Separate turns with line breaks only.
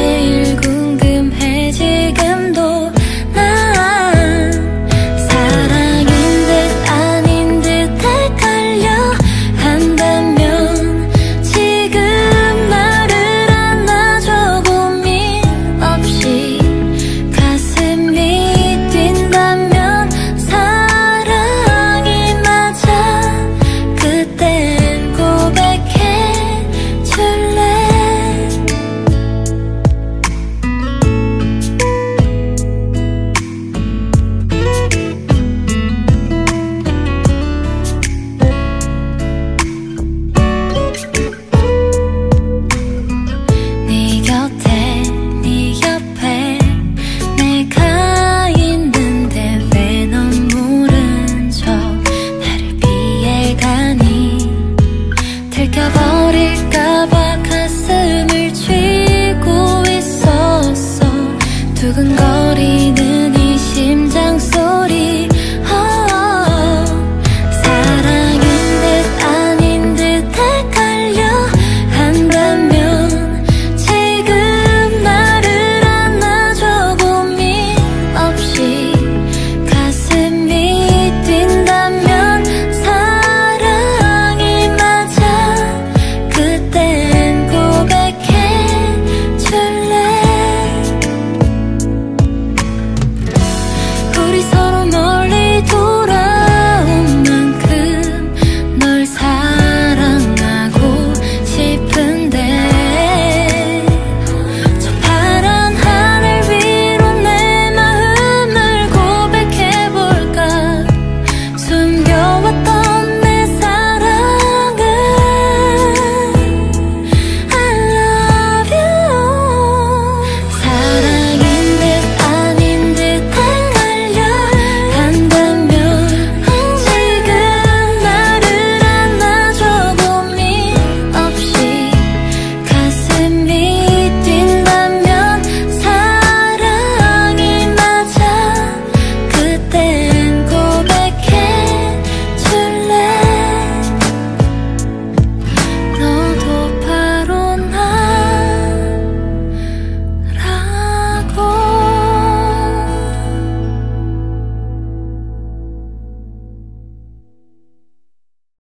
제일 궁금해 지금도.